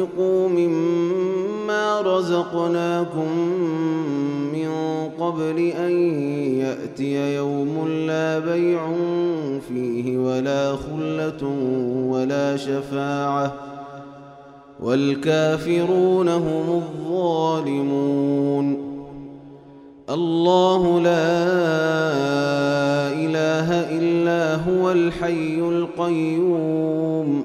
أنفقوا مما رزقناكم من قبل أن يأتي يوم لا بيع فيه ولا خلة ولا شفاعة والكافرون هم الظالمون الله لا إله إلا هو الحي القيوم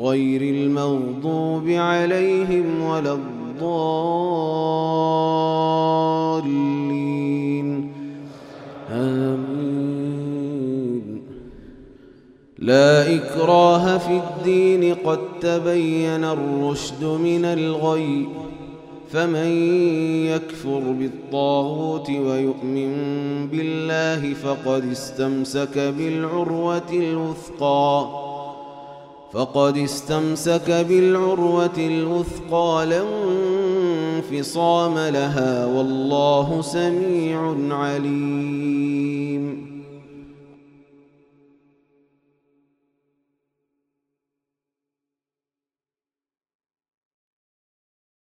غير المغضوب عليهم ولا الضالين. آمين. لا إكراه في الدين قد تبين الرشد من الغي. فمن يكفر بالطاغوت ويؤمن بالله فقد استمسك بالعروة الوثقى. فقد استمسك بالعروة الوثقى لا انفصام لها والله سميع عليم.